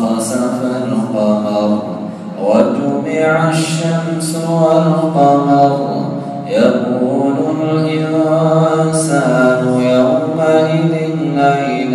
وخسف القمر وجمع الشمس والقمر يقول الإنسان يومئذ أين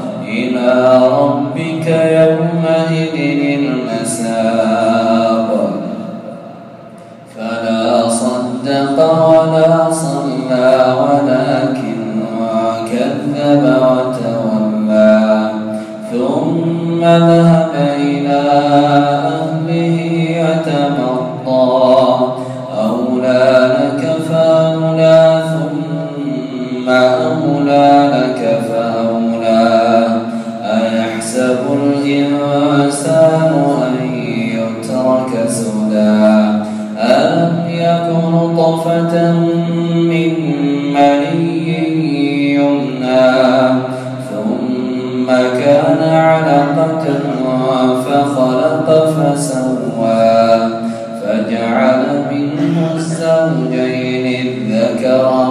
إلى ربك يومئذ المساق. فلا صدق ولا صلى ولكن كذب وتولى. ثم ذهب إلى أهله يتمطى نطفة من مني يمنى ثم كان علقة فخلق فسوى فجعل منه الزوجين الذكر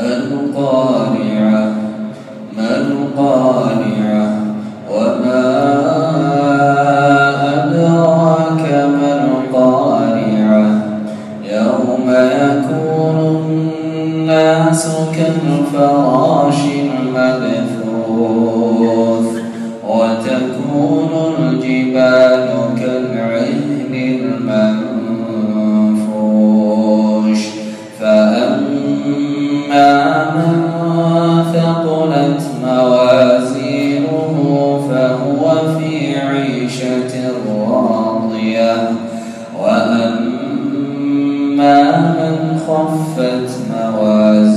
القارعة ما القارعة وما أدراك ما القارعة يوم يكون الناس كالفراش المبثوث وتكون عيشة راضية وأما من خفت موازينه